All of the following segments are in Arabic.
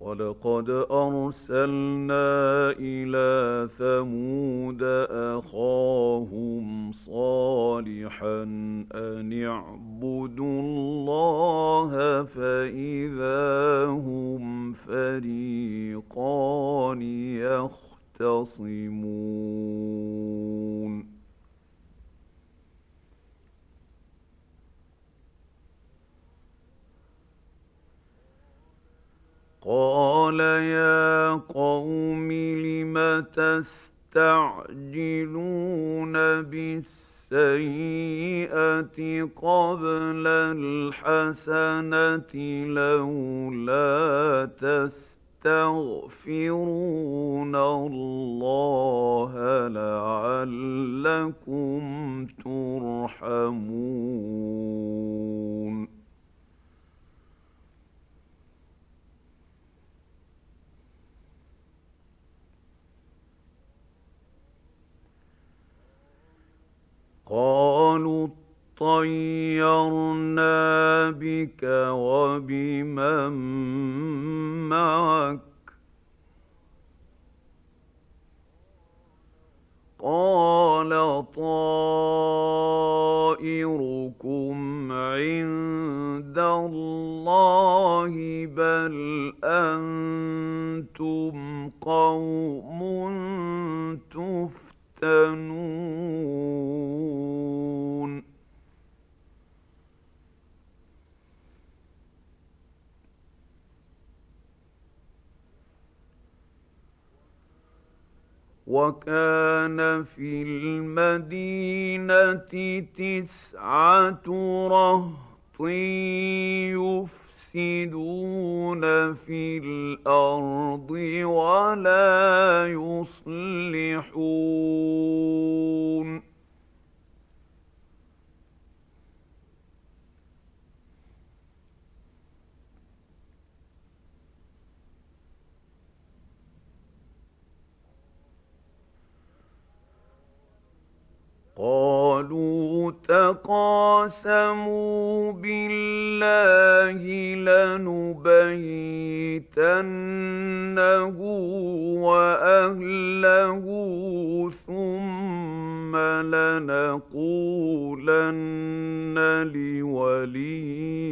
ولقد أرسلنا إلى ثمود أخاهم صالحا أن اعبدوا الله فإذا هم فريقان يختصمون قال يا قوم لم تستعجلون بالسيئه قبل الحسنه لولا تستغفرون الله لعلكم ترحمون قالوا اطيرنا بك وبمن معك. قال طائركم عند الله بل أنتم قوم تفتنون وكان في المدينة تسعة رهط يفسدون في الأرض ولا يصلحون قالوا تقاسموا بالله لنبيتنه وأهله ثم لنقولن لوليه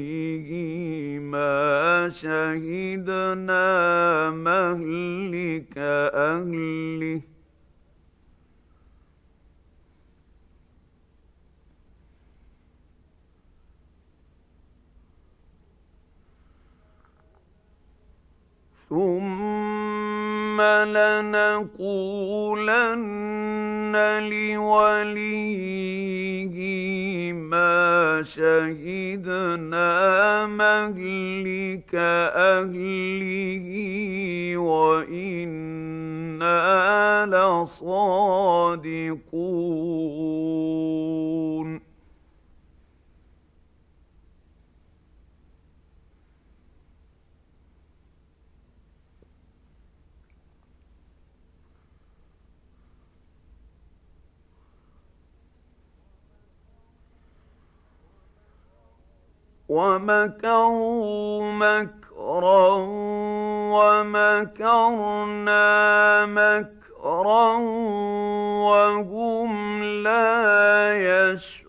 ما شهدنا مهلك أهله. ثم لنقولن لوليه ما شهدنا مهلك اهله وأنا لصادقون ومكروا مكرا ومكرنا مكرا وهم لا يشعرون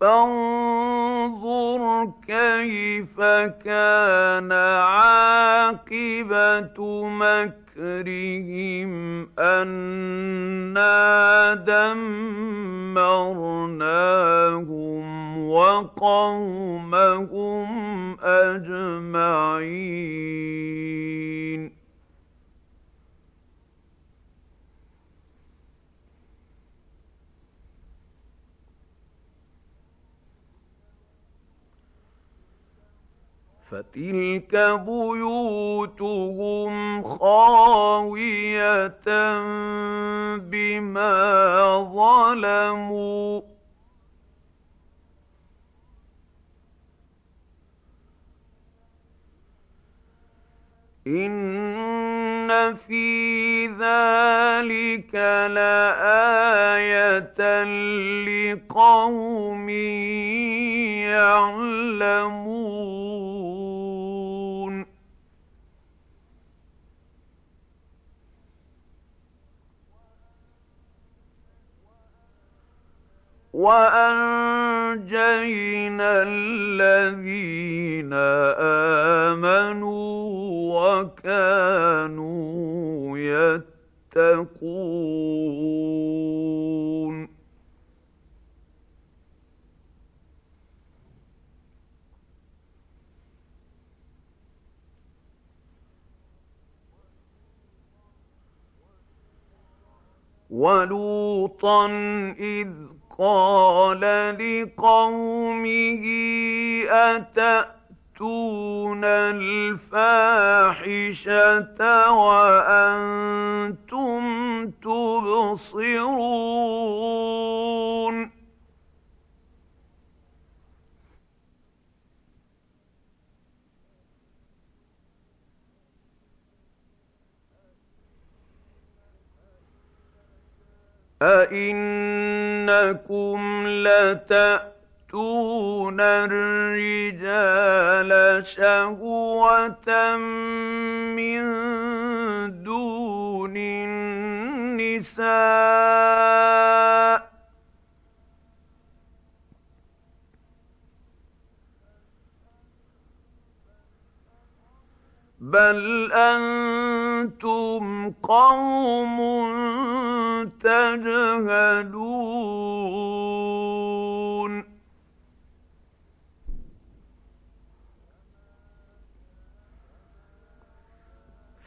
فانظر كيف كان عاقبة مكرهم أنا دمرناهم وقومهم أجمعين. فتلك بيوتهم خاوية بما ظلموا إن في ذلك لآية لقوم يعلمون وأنجينا الذين آمنوا وكانوا يتقون. ولوطا إذ قال لقومه اتأ تأتون الفاحشة وأنتم تبصرون أئنكم لتأتون الرجال شهوة من دون النساء بل أنتم قوم تجهلون.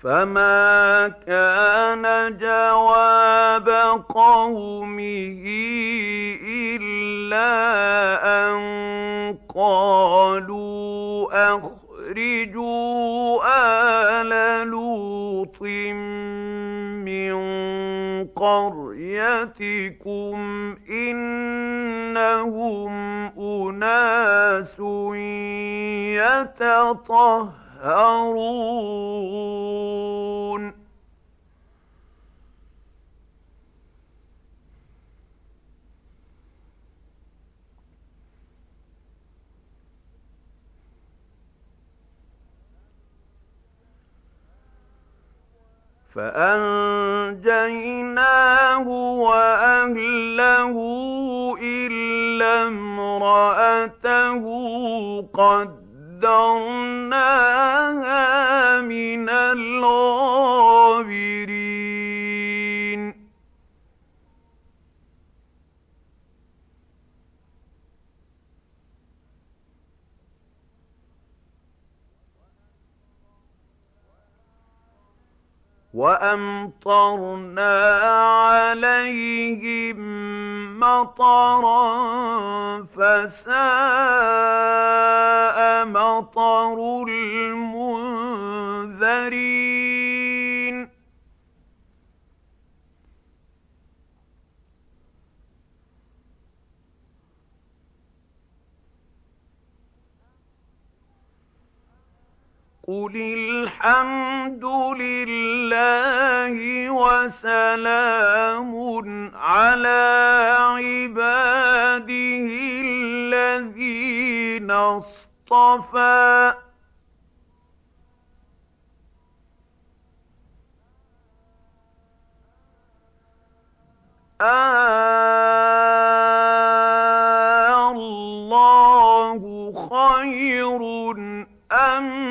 فما كان جواب قومه إلا أن قالوا أخرجوا آل لوط قريتكم إنهم أناس يتطهرون. فأنجيناه وأهله إلا امرأته قد وأمطرنا عليهم مطرا فساء مطر المنذرين. قل الحمد لله وسلام على عباده الذين اصطفى آه الله خير أما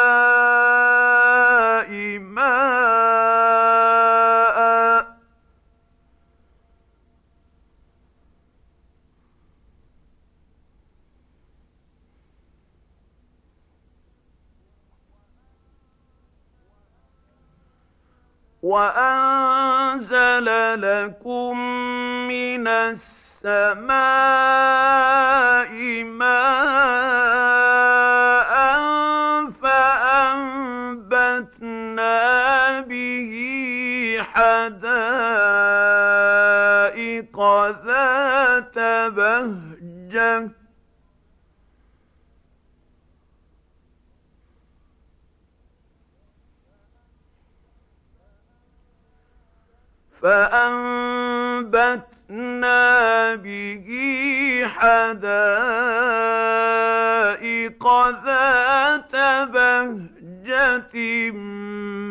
السَّمَاءِ مَاءً فَأَنبَتْنَا بِهِ حَدَائِقَ ذَاتَ بَهْجَةٍ. فَأَنبَتْنَا بِهِ حَدَائِقَ ذَاتَ بَهْجَةٍ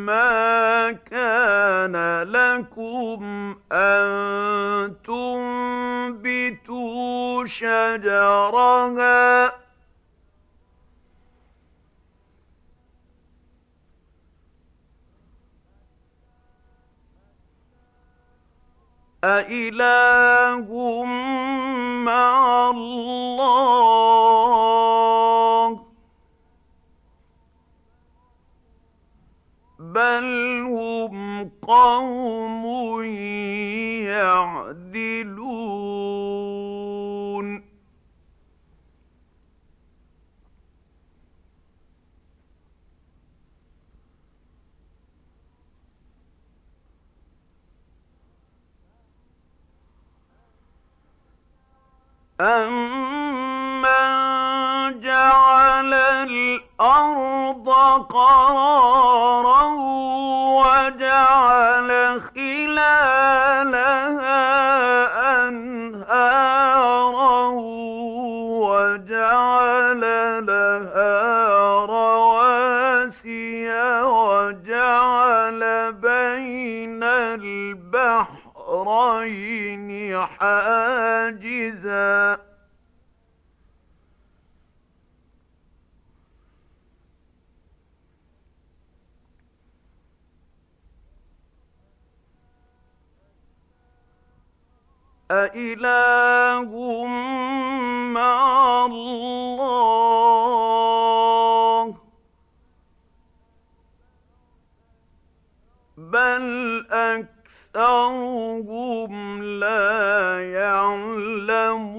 مَّا كَانَ لَكُمْ أَن تُنبِتُوا شَجَرَهَا أَإِلَٰهٌ مَّعَ اللَّهِ ۚ بَلْ هُمْ قَوْمٌ يَعْدِلُونَ أَمَّن جَعَلَ الْأَرْضَ قَرَارًا الْبَحْرَيْنِ حَاجِزًا ۗ. أَإِلَٰهٌ مَّعَ اللَّهِ ۚ؟ أَكْثَرُهُمْ لَا يَعْلَمُونَ.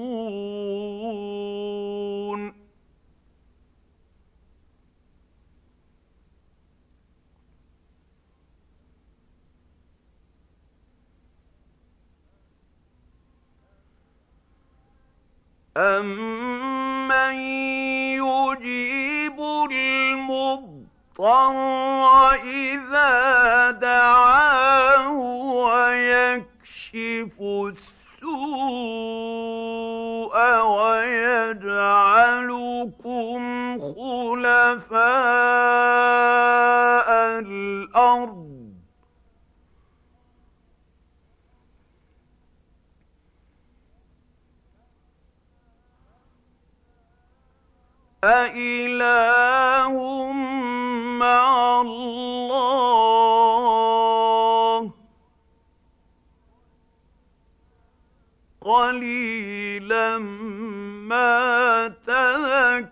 أَمَّن يُجِيبُ الْمُضْطَرَّ إِذَا دَعَاهُ وَيَكْشِفُ السُّوءَ وَيَجْعَلُكُمْ خُلَفَاءَ الْأَرْضِ أَإِلَٰهٌ مَّعَ اللَّهِ ۚ قَلِيلًا مَّا تَذَكَّرُونَ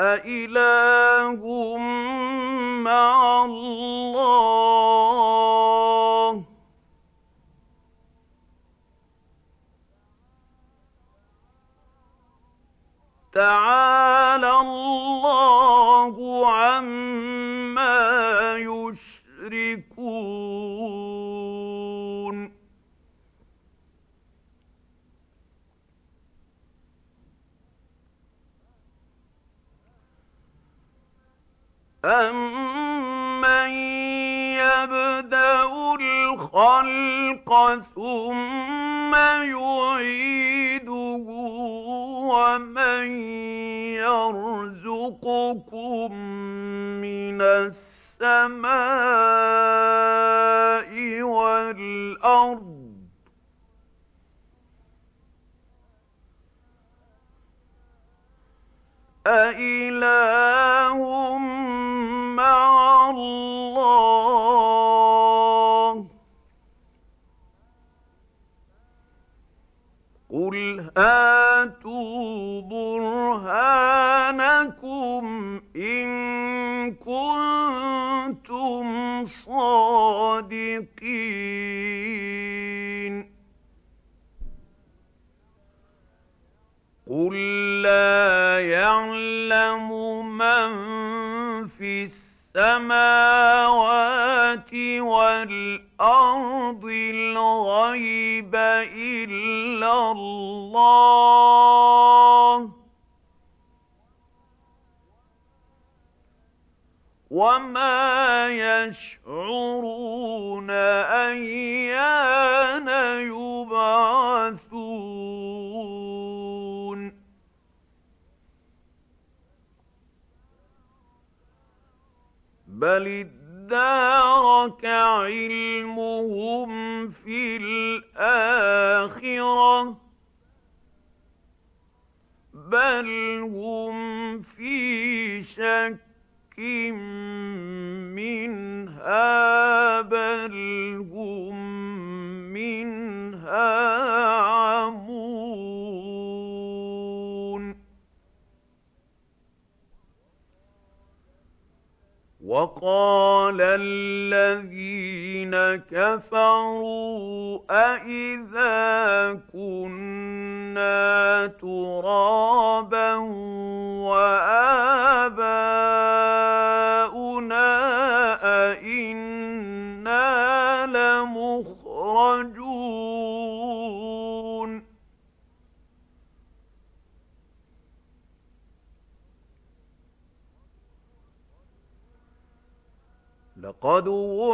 أإله مع الله. تعالى الآن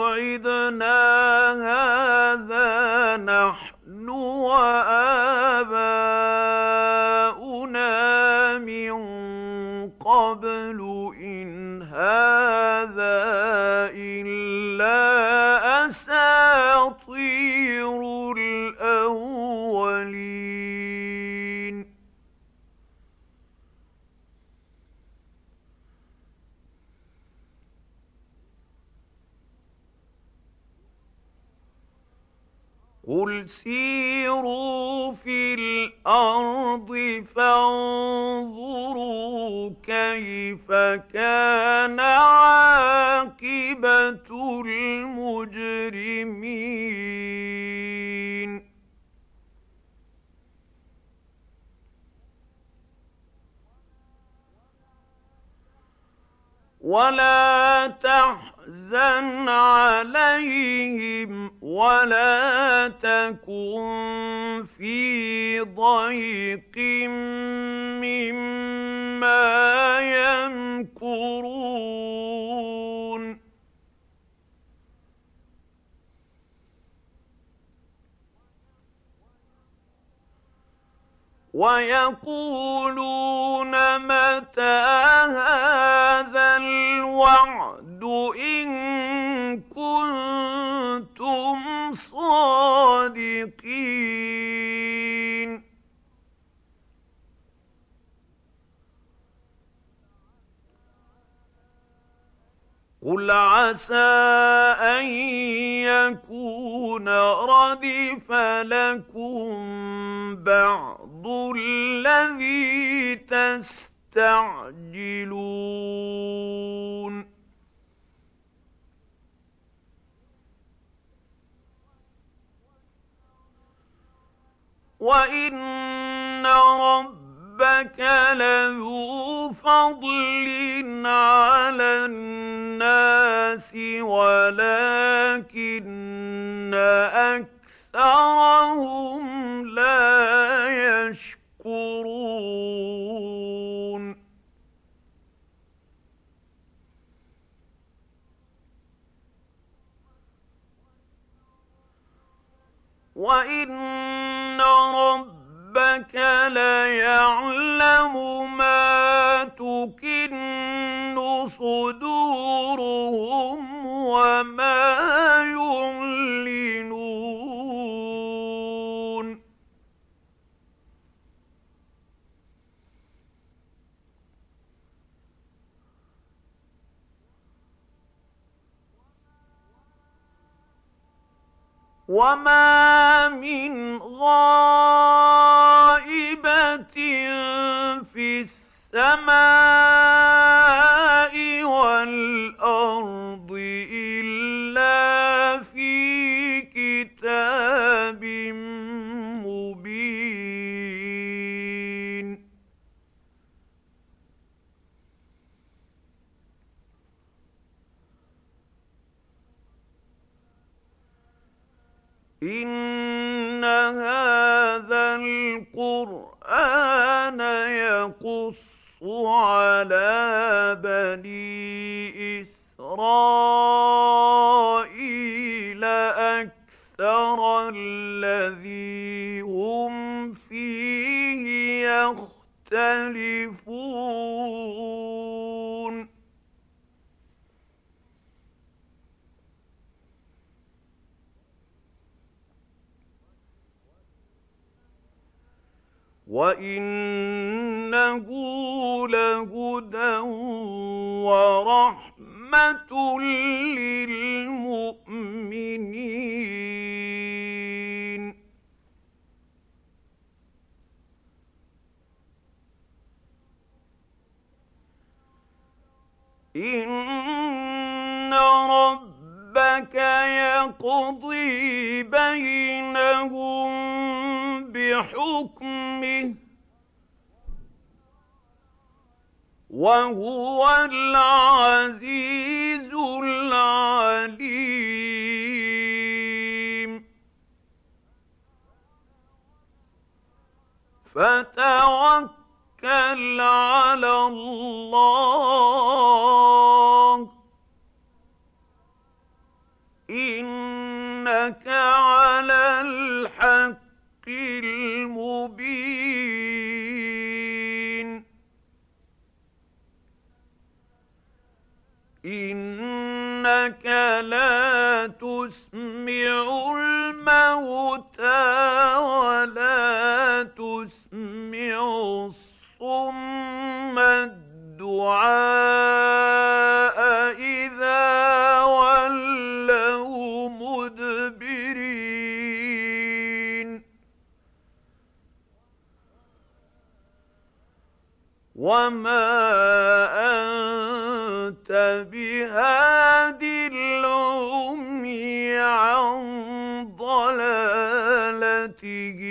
وعدنا هذا نحن وأنتم فانظروا كيف كان عاقبة المجرمين ولا تحزن عليهم ولا ضيق مما يمكرون. ويقولون متى هذا الوعد إن كنتم صادقين؟ قل عسى أن يكون ردف لكم بعض الذي تستعجلون وإن رب ربك لذو فضل على الناس ولكن أكثرهم لا يشكرون. وإن ربك ليعلم ما تكن صدورهم وما يعلنون. وما من غائبة السماء والأرض بني إسرائيل أكثر الذي هم فيه يختلفون. وانه لهدى ورحمه للمؤمنين. ان ربك يقضي بينهم وهو العزيز العليم. فتوكل على الله. إنك الموتى ولا تسمع الصم الدعاء إذا ولوا مدبرين. وما ضلالتهم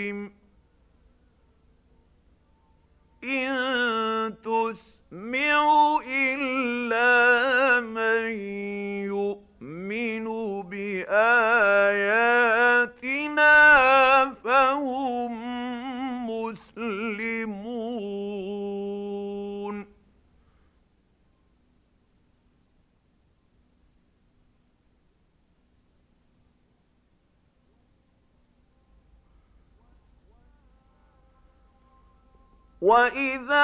واذا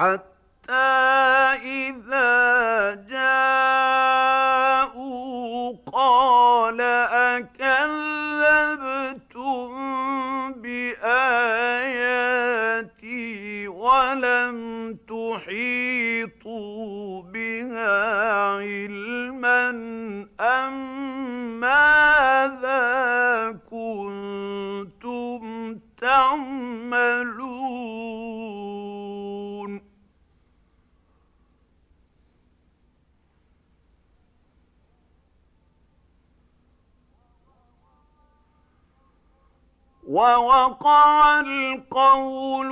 حتى إذا جاءوا قال أكذبتم بآياتي ولم تحيطوا بها ووقع القول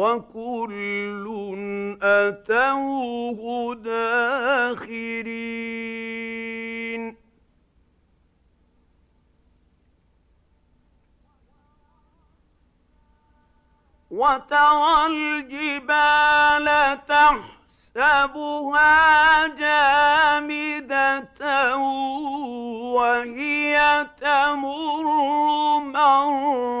وكل أتوه داخرين. وترى الجبال تحسبها جامدة وهي تمر مر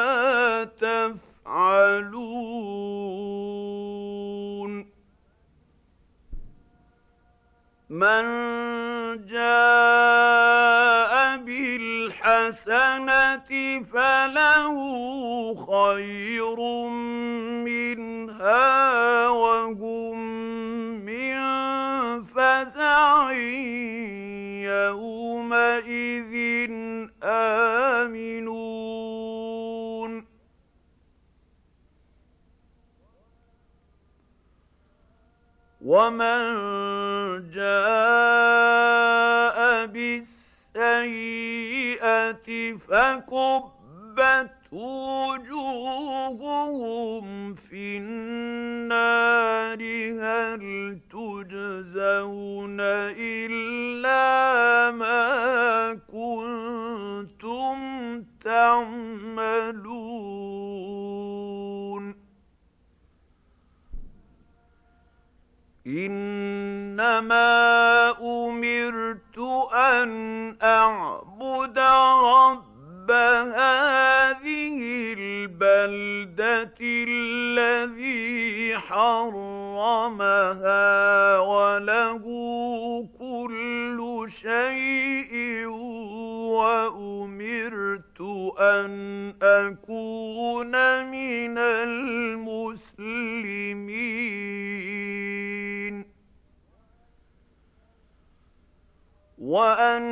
تعملون إن انما امرت ان اعبد رب هذه البلده الذي حرمها وله وأن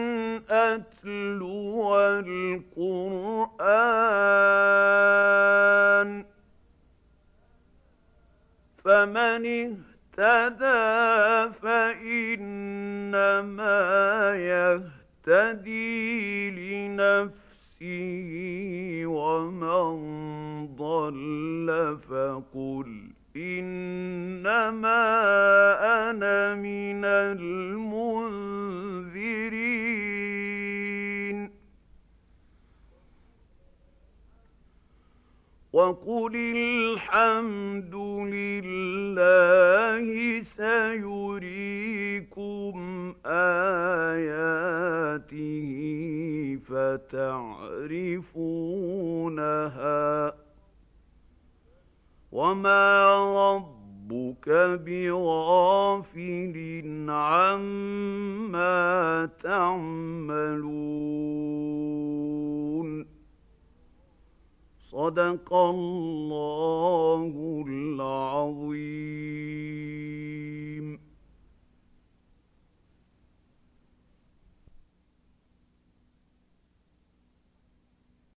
أتلو القرآن فمن اهتدى فإنما يهتدي لنفسه ومن ضل فقل إنما